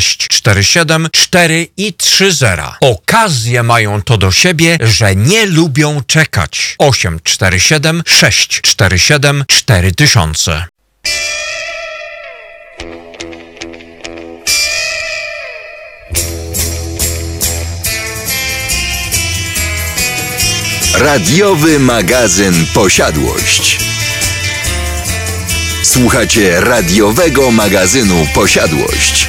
647 4 i 30. Okazje mają to do siebie, że nie lubią czekać. 847 647 4000 Radiowy magazyn Posiadłość. Słuchacie radiowego magazynu Posiadłość.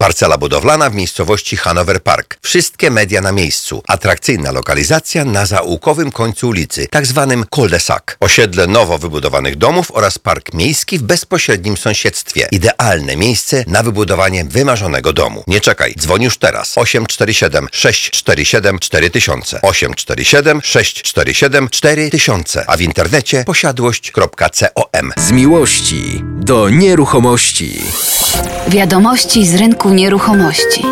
Parcela budowlana w miejscowości Hanover Park. Wszystkie media na miejscu. Atrakcyjna lokalizacja na zaułkowym końcu ulicy, tak zwanym cul-de-sac. Osiedle nowo wybudowanych domów oraz park miejski w bezpośrednim sąsiedztwie. Idealne miejsce na wybudowanie wymarzonego domu. Nie czekaj, dzwoń już teraz. 847 647 4000 847 647 4000 a w internecie posiadłość.com Z miłości do nieruchomości. Wiadomości z rynku nieruchomości.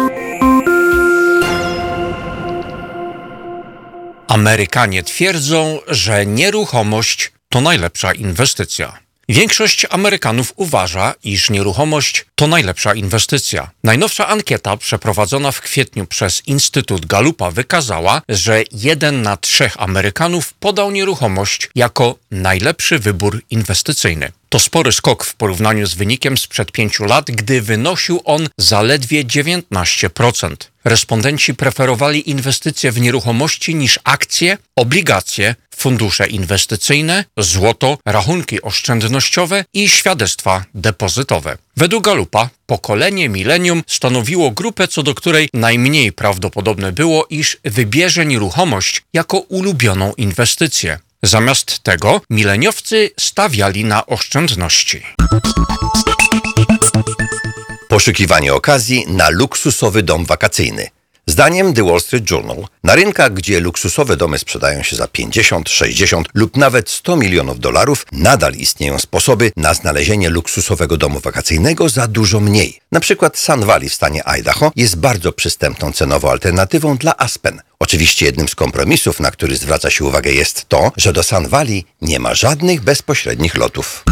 Amerykanie twierdzą, że nieruchomość to najlepsza inwestycja. Większość Amerykanów uważa, iż nieruchomość to najlepsza inwestycja. Najnowsza ankieta przeprowadzona w kwietniu przez Instytut Galupa wykazała, że jeden na trzech Amerykanów podał nieruchomość jako najlepszy wybór inwestycyjny. To spory skok w porównaniu z wynikiem sprzed pięciu lat, gdy wynosił on zaledwie 19%. Respondenci preferowali inwestycje w nieruchomości niż akcje, obligacje, fundusze inwestycyjne, złoto, rachunki oszczędnościowe i świadectwa depozytowe. Według Galupa pokolenie milenium stanowiło grupę, co do której najmniej prawdopodobne było, iż wybierze nieruchomość jako ulubioną inwestycję. Zamiast tego mileniowcy stawiali na oszczędności. Poszukiwanie okazji na luksusowy dom wakacyjny. Zdaniem The Wall Street Journal, na rynkach, gdzie luksusowe domy sprzedają się za 50, 60 lub nawet 100 milionów dolarów, nadal istnieją sposoby na znalezienie luksusowego domu wakacyjnego za dużo mniej. Na przykład Sun Valley w stanie Idaho jest bardzo przystępną cenowo alternatywą dla Aspen. Oczywiście jednym z kompromisów, na który zwraca się uwagę jest to, że do Sun Valley nie ma żadnych bezpośrednich lotów.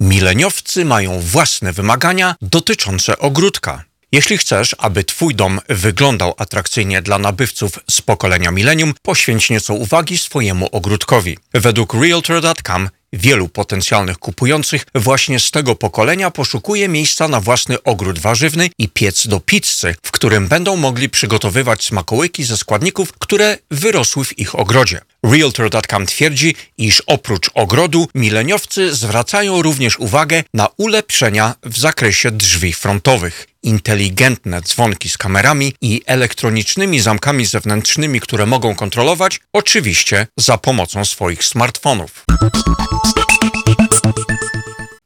Mileniowcy mają własne wymagania dotyczące ogródka. Jeśli chcesz, aby Twój dom wyglądał atrakcyjnie dla nabywców z pokolenia milenium, poświęć nieco uwagi swojemu ogródkowi. Według Realtor.com Wielu potencjalnych kupujących właśnie z tego pokolenia poszukuje miejsca na własny ogród warzywny i piec do pizzy, w którym będą mogli przygotowywać smakołyki ze składników, które wyrosły w ich ogrodzie. Realtor.com twierdzi, iż oprócz ogrodu mileniowcy zwracają również uwagę na ulepszenia w zakresie drzwi frontowych. Inteligentne dzwonki z kamerami i elektronicznymi zamkami zewnętrznymi, które mogą kontrolować, oczywiście za pomocą swoich smartfonów.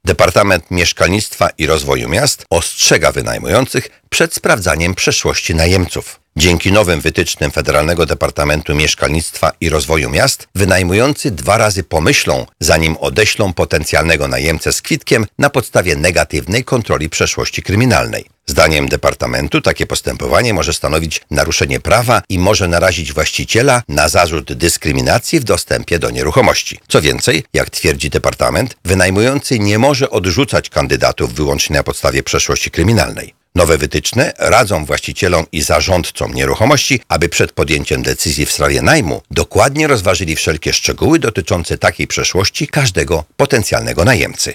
Departament Mieszkalnictwa i Rozwoju Miast ostrzega wynajmujących przed sprawdzaniem przeszłości najemców. Dzięki nowym wytycznym Federalnego Departamentu Mieszkalnictwa i Rozwoju Miast, wynajmujący dwa razy pomyślą, zanim odeślą potencjalnego najemcę z kwitkiem na podstawie negatywnej kontroli przeszłości kryminalnej. Zdaniem Departamentu takie postępowanie może stanowić naruszenie prawa i może narazić właściciela na zarzut dyskryminacji w dostępie do nieruchomości. Co więcej, jak twierdzi Departament, wynajmujący nie może odrzucać kandydatów wyłącznie na podstawie przeszłości kryminalnej. Nowe wytyczne radzą właścicielom i zarządcom nieruchomości, aby przed podjęciem decyzji w sprawie najmu dokładnie rozważyli wszelkie szczegóły dotyczące takiej przeszłości każdego potencjalnego najemcy.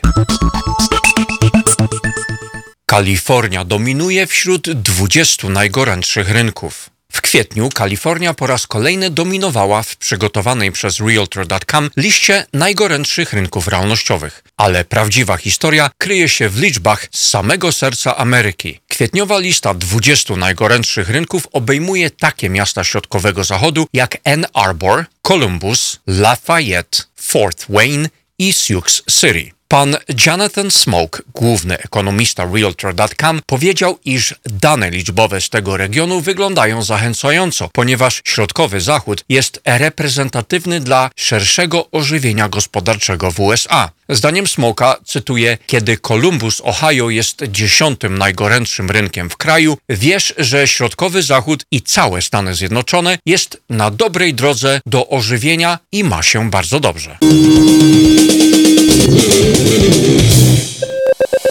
Kalifornia dominuje wśród 20 najgorętszych rynków. W kwietniu Kalifornia po raz kolejny dominowała w przygotowanej przez Realtor.com liście najgorętszych rynków realnościowych. Ale prawdziwa historia kryje się w liczbach z samego serca Ameryki. Kwietniowa lista 20 najgorętszych rynków obejmuje takie miasta środkowego zachodu jak Ann Arbor, Columbus, Lafayette, Fort Wayne i Sioux City. Pan Jonathan Smoke, główny ekonomista Realtor.com, powiedział, iż dane liczbowe z tego regionu wyglądają zachęcająco, ponieważ środkowy zachód jest reprezentatywny dla szerszego ożywienia gospodarczego w USA. Zdaniem Smoka, cytuję, kiedy Columbus, Ohio jest dziesiątym najgorętszym rynkiem w kraju, wiesz, że środkowy zachód i całe Stany Zjednoczone jest na dobrej drodze do ożywienia i ma się bardzo dobrze. Thank you.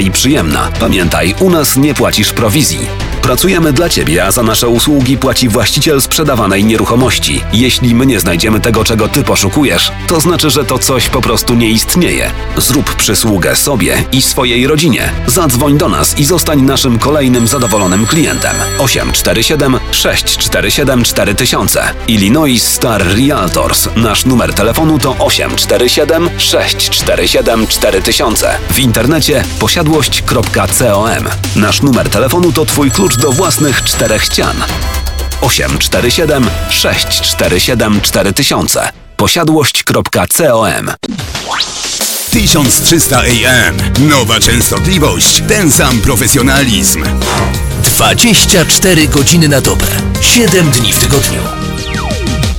i przyjemna. Pamiętaj, u nas nie płacisz prowizji. Pracujemy dla Ciebie, a za nasze usługi płaci właściciel sprzedawanej nieruchomości. Jeśli my nie znajdziemy tego, czego Ty poszukujesz, to znaczy, że to coś po prostu nie istnieje. Zrób przysługę sobie i swojej rodzinie. Zadzwoń do nas i zostań naszym kolejnym zadowolonym klientem. 847 647 4000 Illinois Star Realtors. Nasz numer telefonu to 847 647 4000. W internecie posiadłość.com. Nasz numer telefonu to Twój klucz do własnych czterech ścian. 847 647 4000 posiadłość.com 1300 AM. Nowa częstotliwość, ten sam profesjonalizm. 24 godziny na dobę, 7 dni w tygodniu.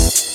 Bye.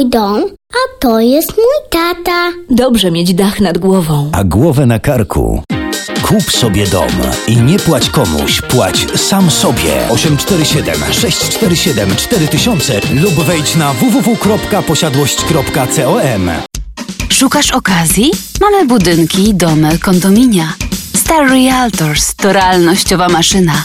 Mój dom, a to jest mój tata. Dobrze mieć dach nad głową. A głowę na karku. Kup sobie dom i nie płać komuś, płać sam sobie. 847 647 4000 lub wejdź na www.posiadłość.com. Szukasz okazji? Mamy budynki, domy, kondominia. Star Realtors to realnościowa maszyna.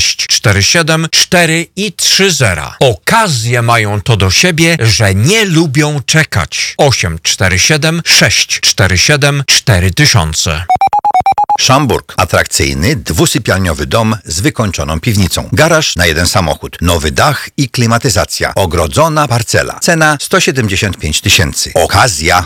647 4 i 30. Okazje mają to do siebie, że nie lubią czekać. 847 647 4000 Szamburg. Atrakcyjny, dwusypialniowy dom z wykończoną piwnicą. Garaż na jeden samochód. Nowy dach i klimatyzacja. Ogrodzona parcela. Cena 175 tysięcy. Okazja.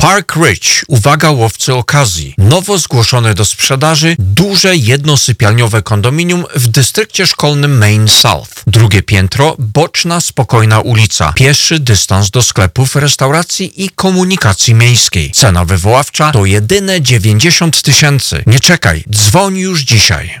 Park Ridge, uwaga łowcy okazji. Nowo zgłoszone do sprzedaży duże jednosypialniowe kondominium w dystrykcie szkolnym Main South. Drugie piętro, boczna, spokojna ulica. Pieszy dystans do sklepów, restauracji i komunikacji miejskiej. Cena wywoławcza to jedyne 90 tysięcy. Nie czekaj, dzwoń już dzisiaj.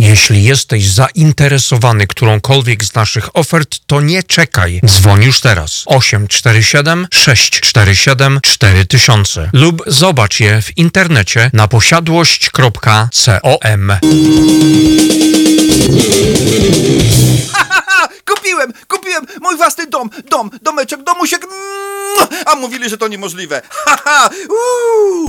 Jeśli jesteś zainteresowany którąkolwiek z naszych ofert, to nie czekaj. Dzwoń już teraz. 847 647 4000 lub zobacz je w internecie na posiadłość.com. Kupiłem, kupiłem mój własny dom, dom, domeczek, domusiek. Mm, A mówili, że to niemożliwe. Haha, uuu.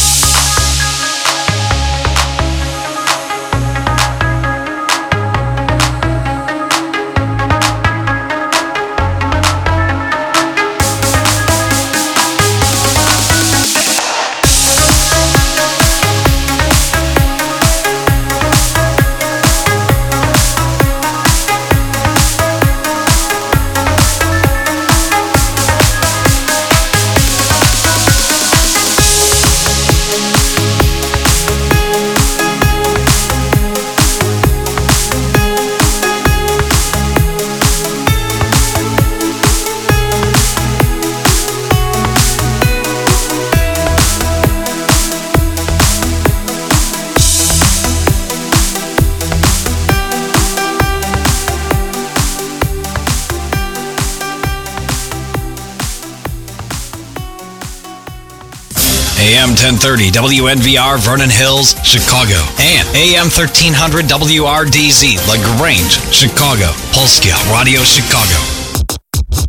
1030 WNVR Vernon Hills, Chicago. And AM 1300 WRDZ LaGrange, Chicago. Polskie Radio Chicago.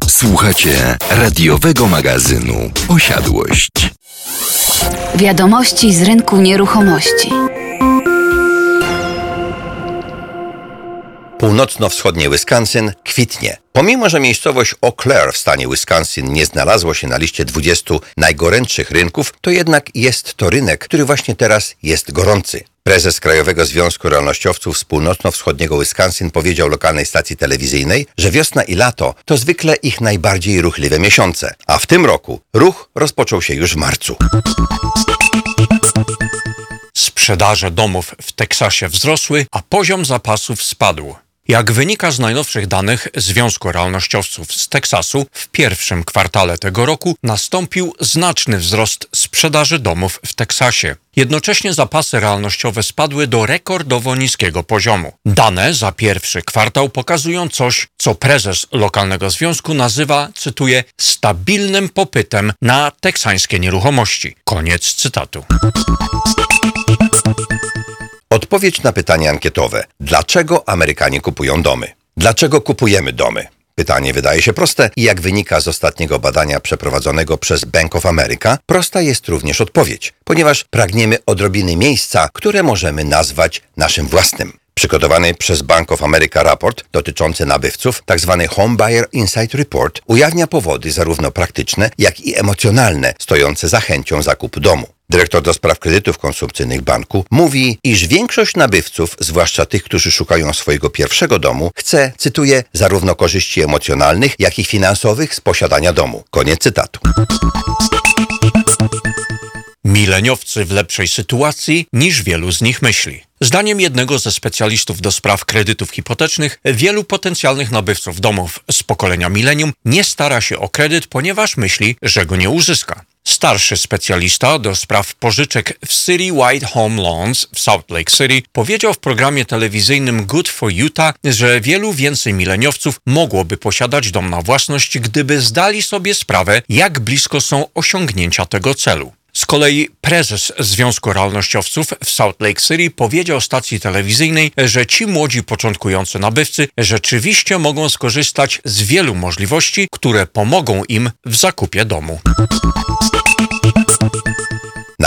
Słuchacie radiowego magazynu Posiadłość. Wiadomości z rynku nieruchomości. Północno-wschodnie Wisconsin kwitnie. Pomimo, że miejscowość Eau Claire w stanie Wisconsin nie znalazło się na liście 20 najgorętszych rynków, to jednak jest to rynek, który właśnie teraz jest gorący. Prezes Krajowego Związku Realnościowców z północno-wschodniego Wisconsin powiedział lokalnej stacji telewizyjnej, że wiosna i lato to zwykle ich najbardziej ruchliwe miesiące, a w tym roku ruch rozpoczął się już w marcu. Sprzedaże domów w Teksasie wzrosły, a poziom zapasów spadł. Jak wynika z najnowszych danych Związku Realnościowców z Teksasu, w pierwszym kwartale tego roku nastąpił znaczny wzrost sprzedaży domów w Teksasie. Jednocześnie zapasy realnościowe spadły do rekordowo niskiego poziomu. Dane za pierwszy kwartał pokazują coś, co prezes lokalnego związku nazywa, cytuję, stabilnym popytem na teksańskie nieruchomości. Koniec cytatu. Odpowiedź na pytanie ankietowe. Dlaczego Amerykanie kupują domy? Dlaczego kupujemy domy? Pytanie wydaje się proste i jak wynika z ostatniego badania przeprowadzonego przez Bank of America, prosta jest również odpowiedź, ponieważ pragniemy odrobiny miejsca, które możemy nazwać naszym własnym. Przygotowany przez Bank of America raport dotyczący nabywców, tzw. Home Buyer Insight Report, ujawnia powody zarówno praktyczne, jak i emocjonalne stojące za chęcią zakupu domu. Dyrektor do spraw kredytów konsumpcyjnych banku mówi, iż większość nabywców, zwłaszcza tych, którzy szukają swojego pierwszego domu, chce, cytuję, zarówno korzyści emocjonalnych, jak i finansowych z posiadania domu. Koniec cytatu. Mileniowcy w lepszej sytuacji niż wielu z nich myśli. Zdaniem jednego ze specjalistów do spraw kredytów hipotecznych, wielu potencjalnych nabywców domów z pokolenia milenium nie stara się o kredyt, ponieważ myśli, że go nie uzyska. Starszy specjalista do spraw pożyczek w City Wide Home Loans w Salt Lake City powiedział w programie telewizyjnym Good for Utah, że wielu więcej mileniowców mogłoby posiadać dom na własność, gdyby zdali sobie sprawę, jak blisko są osiągnięcia tego celu. Z kolei prezes Związku Realnościowców w Salt Lake City powiedział stacji telewizyjnej, że ci młodzi początkujący nabywcy rzeczywiście mogą skorzystać z wielu możliwości, które pomogą im w zakupie domu.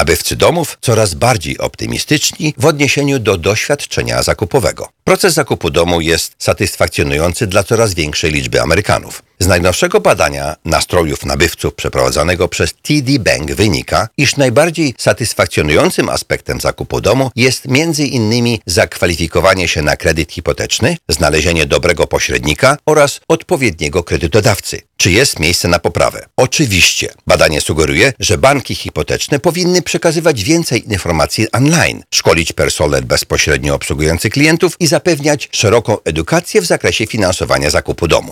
Nabywcy domów coraz bardziej optymistyczni w odniesieniu do doświadczenia zakupowego. Proces zakupu domu jest satysfakcjonujący dla coraz większej liczby Amerykanów. Z najnowszego badania nastrojów nabywców przeprowadzonego przez TD Bank wynika, iż najbardziej satysfakcjonującym aspektem zakupu domu jest innymi zakwalifikowanie się na kredyt hipoteczny, znalezienie dobrego pośrednika oraz odpowiedniego kredytodawcy. Czy jest miejsce na poprawę? Oczywiście. Badanie sugeruje, że banki hipoteczne powinny przekazywać więcej informacji online, szkolić personel bezpośrednio obsługujący klientów i zapewniać szeroką edukację w zakresie finansowania zakupu domu.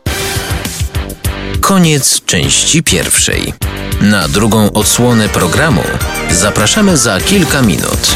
Koniec części pierwszej. Na drugą odsłonę programu zapraszamy za kilka minut.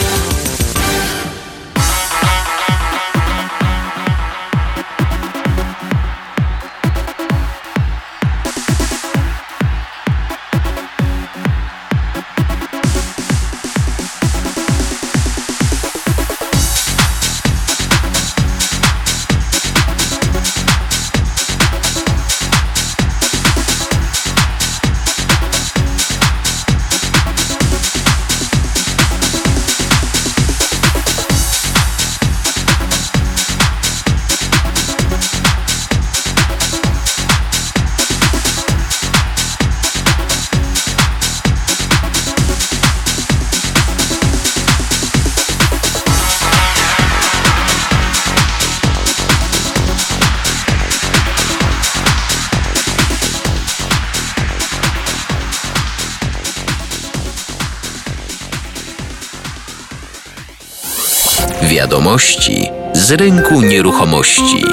Z rynku nieruchomości.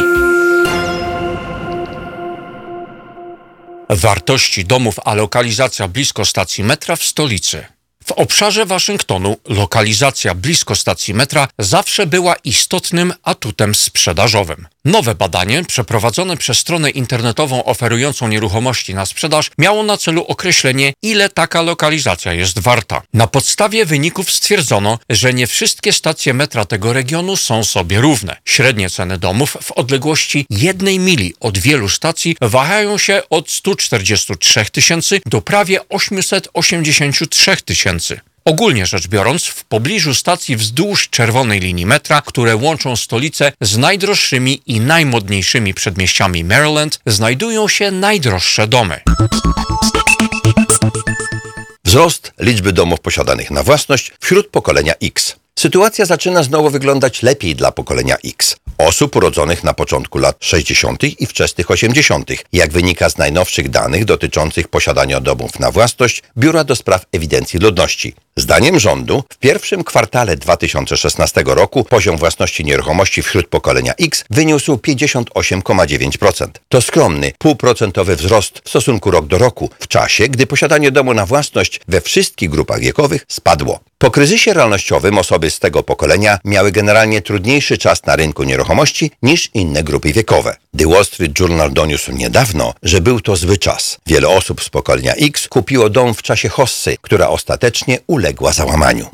Wartości domów, a lokalizacja blisko stacji metra w stolicy. Obszarze Waszyngtonu lokalizacja blisko stacji metra zawsze była istotnym atutem sprzedażowym. Nowe badanie, przeprowadzone przez stronę internetową oferującą nieruchomości na sprzedaż, miało na celu określenie, ile taka lokalizacja jest warta. Na podstawie wyników stwierdzono, że nie wszystkie stacje metra tego regionu są sobie równe. Średnie ceny domów w odległości jednej mili od wielu stacji wahają się od 143 tysięcy do prawie 883 tysięcy. Ogólnie rzecz biorąc, w pobliżu stacji wzdłuż czerwonej linii metra, które łączą stolicę z najdroższymi i najmodniejszymi przedmieściami Maryland, znajdują się najdroższe domy. Wzrost liczby domów posiadanych na własność wśród pokolenia X. Sytuacja zaczyna znowu wyglądać lepiej dla pokolenia X. Osób urodzonych na początku lat 60. i wczesnych 80., jak wynika z najnowszych danych dotyczących posiadania domów na własność Biura do Spraw Ewidencji Ludności. Zdaniem rządu w pierwszym kwartale 2016 roku poziom własności nieruchomości wśród pokolenia X wyniósł 58,9%. To skromny, półprocentowy wzrost w stosunku rok do roku, w czasie, gdy posiadanie domu na własność we wszystkich grupach wiekowych spadło. Po kryzysie realnościowym osoby z tego pokolenia miały generalnie trudniejszy czas na rynku nieruchomości niż inne grupy wiekowe. The Wall Street Journal doniósł niedawno, że był to zły czas. Wiele osób z pokolenia X kupiło dom w czasie hossy, która ostatecznie uległa załamaniu.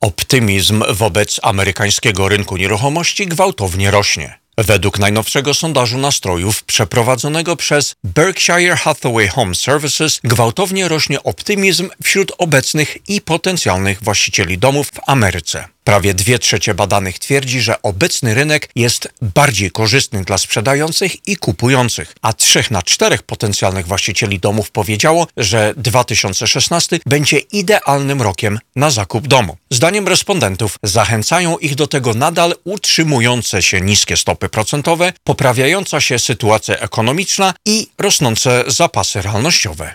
Optymizm wobec amerykańskiego rynku nieruchomości gwałtownie rośnie. Według najnowszego sondażu nastrojów przeprowadzonego przez Berkshire Hathaway Home Services gwałtownie rośnie optymizm wśród obecnych i potencjalnych właścicieli domów w Ameryce. Prawie dwie trzecie badanych twierdzi, że obecny rynek jest bardziej korzystny dla sprzedających i kupujących, a trzech na czterech potencjalnych właścicieli domów powiedziało, że 2016 będzie idealnym rokiem na zakup domu. Zdaniem respondentów zachęcają ich do tego nadal utrzymujące się niskie stopy procentowe, poprawiająca się sytuacja ekonomiczna i rosnące zapasy realnościowe.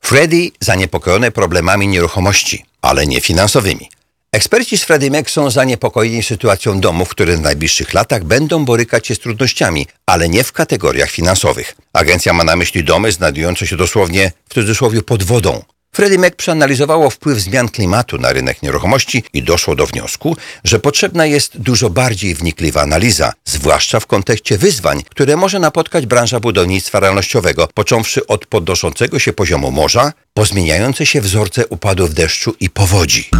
Freddie zaniepokojone problemami nieruchomości, ale nie finansowymi. Eksperci z Freddie Mac są zaniepokojeni sytuacją domów, które w najbliższych latach będą borykać się z trudnościami, ale nie w kategoriach finansowych. Agencja ma na myśli domy znajdujące się dosłownie w cudzysłowie pod wodą. Freddie Mac przeanalizowało wpływ zmian klimatu na rynek nieruchomości i doszło do wniosku, że potrzebna jest dużo bardziej wnikliwa analiza, zwłaszcza w kontekście wyzwań, które może napotkać branża budownictwa realnościowego, począwszy od podnoszącego się poziomu morza, po zmieniające się wzorce upadów deszczu i powodzi.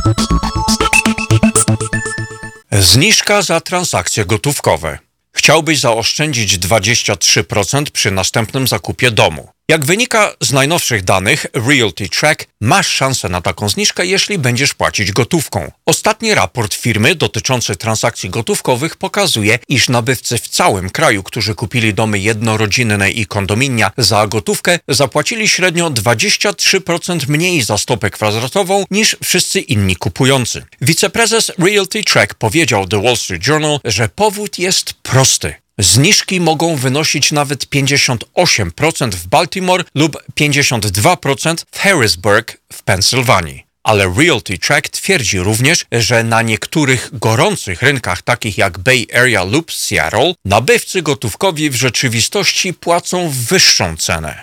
Zniżka za transakcje gotówkowe. Chciałbyś zaoszczędzić 23% przy następnym zakupie domu. Jak wynika z najnowszych danych Realty Track, masz szansę na taką zniżkę, jeśli będziesz płacić gotówką. Ostatni raport firmy dotyczący transakcji gotówkowych pokazuje, iż nabywcy w całym kraju, którzy kupili domy jednorodzinne i kondominia za gotówkę, zapłacili średnio 23% mniej za stopę kwadratową niż wszyscy inni kupujący. Wiceprezes Realty Track powiedział The Wall Street Journal, że powód jest prosty. Zniżki mogą wynosić nawet 58% w Baltimore lub 52% w Harrisburg w Pensylwanii. Ale Realty Track twierdzi również, że na niektórych gorących rynkach, takich jak Bay Area lub Seattle, nabywcy gotówkowi w rzeczywistości płacą wyższą cenę.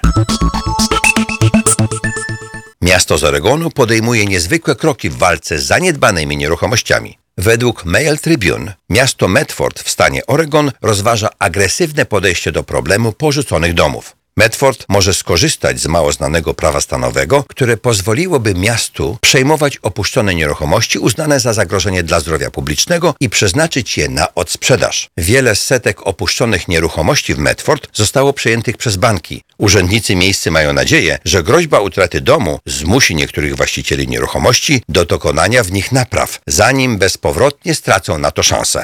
Miasto z Oregonu podejmuje niezwykłe kroki w walce z zaniedbanymi nieruchomościami. Według Mail Tribune miasto Medford w stanie Oregon rozważa agresywne podejście do problemu porzuconych domów. Medford może skorzystać z mało znanego prawa stanowego, które pozwoliłoby miastu przejmować opuszczone nieruchomości uznane za zagrożenie dla zdrowia publicznego i przeznaczyć je na odsprzedaż. Wiele setek opuszczonych nieruchomości w Medford zostało przejętych przez banki. Urzędnicy miejscy mają nadzieję, że groźba utraty domu zmusi niektórych właścicieli nieruchomości do dokonania w nich napraw, zanim bezpowrotnie stracą na to szansę.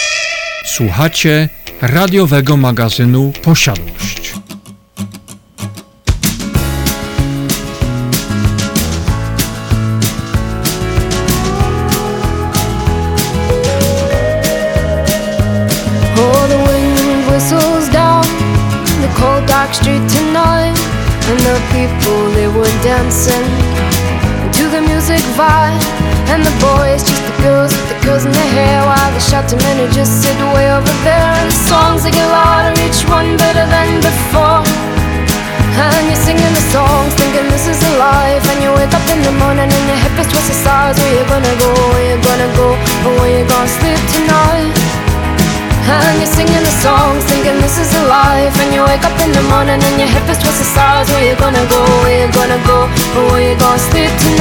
Słuchacie radiowego magazynu Posiadłość. And the boys just the girls with the in their hair, while men just sit this is a life. And you wake up in the morning and your hip is twisted sides. Where you gonna go? Where you gonna go? Or where you gonna sleep tonight? And you're singing the songs, thinking this is a life. And you wake up in the morning and your hip is twisted sides. Where you gonna go? Where you gonna go? Or where you gonna sleep tonight?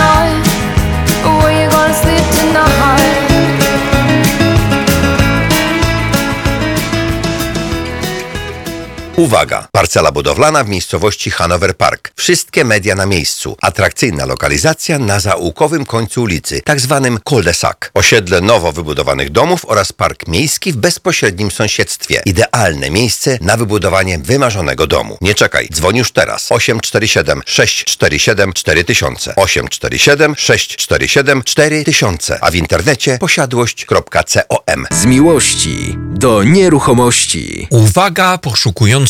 Uwaga! Parcela budowlana w miejscowości Hanover Park. Wszystkie media na miejscu. Atrakcyjna lokalizacja na zaułkowym końcu ulicy, tak zwanym cul-de-sac. Osiedle nowo wybudowanych domów oraz park miejski w bezpośrednim sąsiedztwie. Idealne miejsce na wybudowanie wymarzonego domu. Nie czekaj, dzwoń już teraz. 847 647 4000 847 647 4000 a w internecie posiadłość.com Z miłości do nieruchomości. Uwaga poszukujący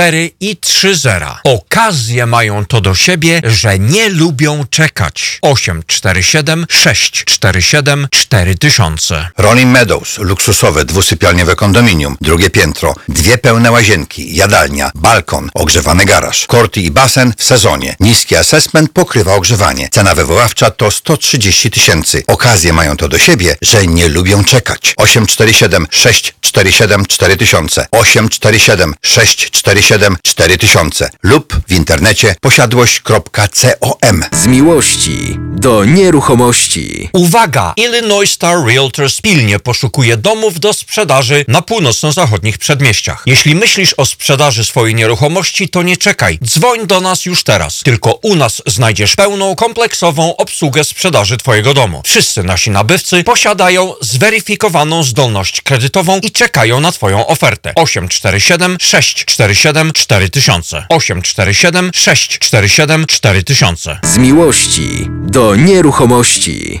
4 i 30. Okazje mają to do siebie, że nie lubią czekać. 847 647 4000. Rolling Meadows, luksusowe dwusypialniowe kondominium, drugie piętro, dwie pełne łazienki, jadalnia, balkon, ogrzewany garaż, korty i basen w sezonie. Niski assessment pokrywa ogrzewanie. Cena wywoławcza to 130 tysięcy. Okazje mają to do siebie, że nie lubią czekać. 847 647 4000 847 647 4000 lub w internecie posiadłość.com Z miłości do nieruchomości. Uwaga! Illinois Star Realtors pilnie poszukuje domów do sprzedaży na północno-zachodnich przedmieściach. Jeśli myślisz o sprzedaży swojej nieruchomości, to nie czekaj. Dzwoń do nas już teraz. Tylko u nas znajdziesz pełną, kompleksową obsługę sprzedaży Twojego domu. Wszyscy nasi nabywcy posiadają zweryfikowaną zdolność kredytową i czekają na Twoją ofertę. 847 647 4000 847 647 4000 Z miłości do nieruchomości.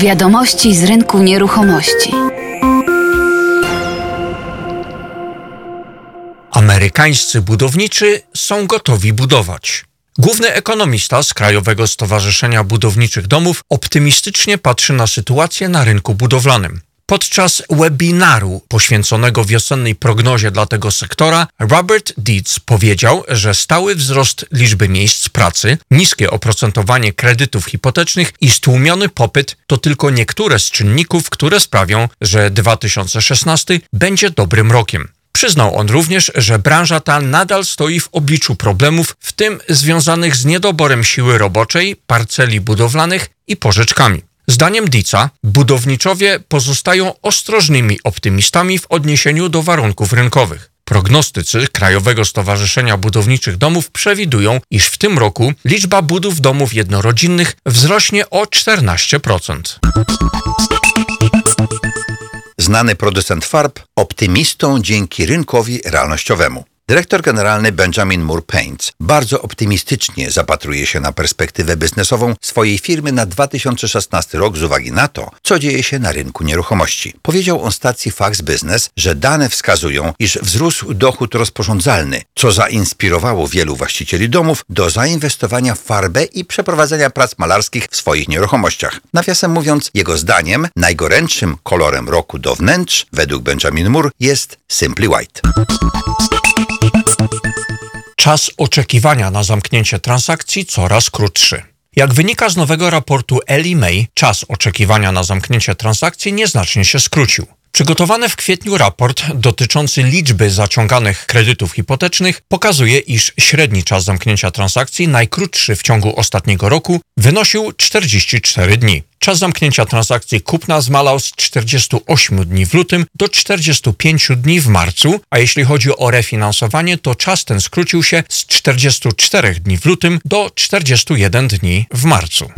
Wiadomości z rynku nieruchomości. Amerykańscy budowniczy są gotowi budować. Główny ekonomista z Krajowego Stowarzyszenia Budowniczych Domów optymistycznie patrzy na sytuację na rynku budowlanym. Podczas webinaru poświęconego wiosennej prognozie dla tego sektora, Robert Dietz powiedział, że stały wzrost liczby miejsc pracy, niskie oprocentowanie kredytów hipotecznych i stłumiony popyt to tylko niektóre z czynników, które sprawią, że 2016 będzie dobrym rokiem. Przyznał on również, że branża ta nadal stoi w obliczu problemów, w tym związanych z niedoborem siły roboczej, parceli budowlanych i pożyczkami. Zdaniem Dica, budowniczowie pozostają ostrożnymi optymistami w odniesieniu do warunków rynkowych. Prognostycy Krajowego Stowarzyszenia Budowniczych Domów przewidują, iż w tym roku liczba budów domów jednorodzinnych wzrośnie o 14%. Znany producent farb optymistą dzięki rynkowi realnościowemu. Dyrektor generalny Benjamin Moore Paints bardzo optymistycznie zapatruje się na perspektywę biznesową swojej firmy na 2016 rok z uwagi na to, co dzieje się na rynku nieruchomości. Powiedział on stacji Fax Business, że dane wskazują, iż wzrósł dochód rozporządzalny, co zainspirowało wielu właścicieli domów do zainwestowania w farbę i przeprowadzenia prac malarskich w swoich nieruchomościach. Nawiasem mówiąc, jego zdaniem najgorętszym kolorem roku do wnętrz, według Benjamin Moore, jest Simply White. Czas oczekiwania na zamknięcie transakcji coraz krótszy. Jak wynika z nowego raportu Ellie May, czas oczekiwania na zamknięcie transakcji nieznacznie się skrócił. Przygotowany w kwietniu raport dotyczący liczby zaciąganych kredytów hipotecznych pokazuje, iż średni czas zamknięcia transakcji, najkrótszy w ciągu ostatniego roku, wynosił 44 dni. Czas zamknięcia transakcji kupna zmalał z 48 dni w lutym do 45 dni w marcu, a jeśli chodzi o refinansowanie, to czas ten skrócił się z 44 dni w lutym do 41 dni w marcu.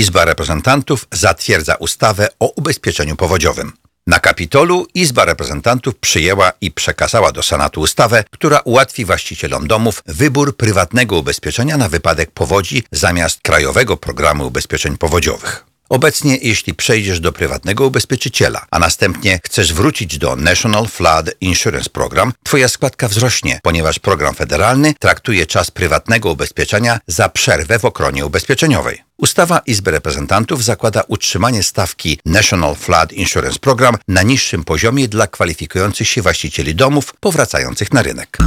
Izba Reprezentantów zatwierdza ustawę o ubezpieczeniu powodziowym. Na Kapitolu Izba Reprezentantów przyjęła i przekazała do Senatu ustawę, która ułatwi właścicielom domów wybór prywatnego ubezpieczenia na wypadek powodzi zamiast krajowego programu ubezpieczeń powodziowych. Obecnie, jeśli przejdziesz do prywatnego ubezpieczyciela, a następnie chcesz wrócić do National Flood Insurance Program, twoja składka wzrośnie, ponieważ program federalny traktuje czas prywatnego ubezpieczenia za przerwę w okronie ubezpieczeniowej. Ustawa Izby Reprezentantów zakłada utrzymanie stawki National Flood Insurance Program na niższym poziomie dla kwalifikujących się właścicieli domów powracających na rynek.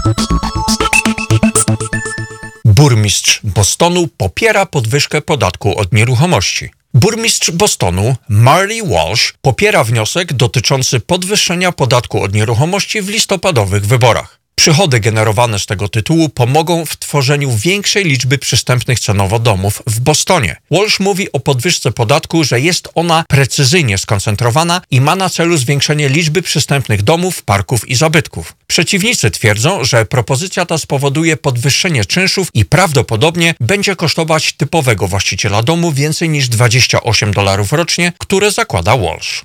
Burmistrz Bostonu popiera podwyżkę podatku od nieruchomości. Burmistrz Bostonu Marley Walsh popiera wniosek dotyczący podwyższenia podatku od nieruchomości w listopadowych wyborach. Przychody generowane z tego tytułu pomogą w tworzeniu większej liczby przystępnych cenowo domów w Bostonie. Walsh mówi o podwyżce podatku, że jest ona precyzyjnie skoncentrowana i ma na celu zwiększenie liczby przystępnych domów, parków i zabytków. Przeciwnicy twierdzą, że propozycja ta spowoduje podwyższenie czynszów i prawdopodobnie będzie kosztować typowego właściciela domu więcej niż 28 dolarów rocznie, które zakłada Walsh.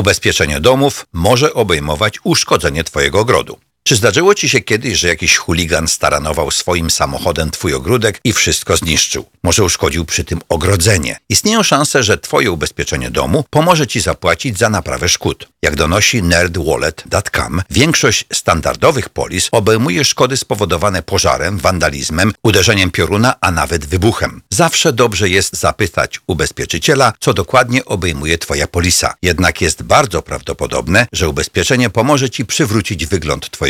Ubezpieczenie domów może obejmować uszkodzenie Twojego ogrodu. Czy zdarzyło Ci się kiedyś, że jakiś chuligan staranował swoim samochodem Twój ogródek i wszystko zniszczył? Może uszkodził przy tym ogrodzenie. Istnieją szanse, że Twoje ubezpieczenie domu pomoże Ci zapłacić za naprawę szkód. Jak donosi nerdwallet.com, większość standardowych polis obejmuje szkody spowodowane pożarem, wandalizmem, uderzeniem pioruna, a nawet wybuchem. Zawsze dobrze jest zapytać ubezpieczyciela, co dokładnie obejmuje Twoja polisa. Jednak jest bardzo prawdopodobne, że ubezpieczenie pomoże Ci przywrócić wygląd Twojego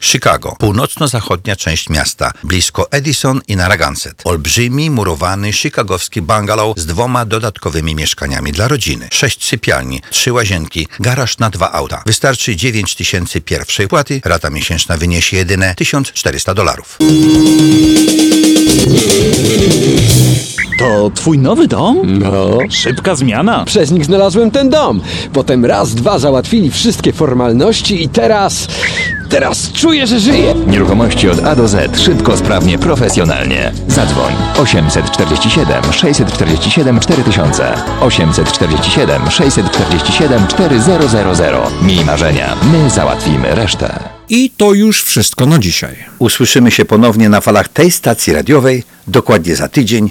Chicago, północno-zachodnia część miasta, blisko Edison i Narragansett. Olbrzymi, murowany, chicagowski bungalow z dwoma dodatkowymi mieszkaniami dla rodziny. Sześć sypialni, trzy łazienki, garaż na dwa auta. Wystarczy 9 tysięcy pierwszej płaty, rata miesięczna wyniesie jedyne 1400 dolarów. To twój nowy dom? No. Szybka zmiana. Przez nich znalazłem ten dom. Potem raz, dwa załatwili wszystkie formalności i teraz... Teraz czuję, że żyję. Nieruchomości od A do Z. Szybko, sprawnie, profesjonalnie. Zadzwoń 847 647 4000 847 647 4000 Miej marzenia, my załatwimy resztę. I to już wszystko na dzisiaj. Usłyszymy się ponownie na falach tej stacji radiowej dokładnie za tydzień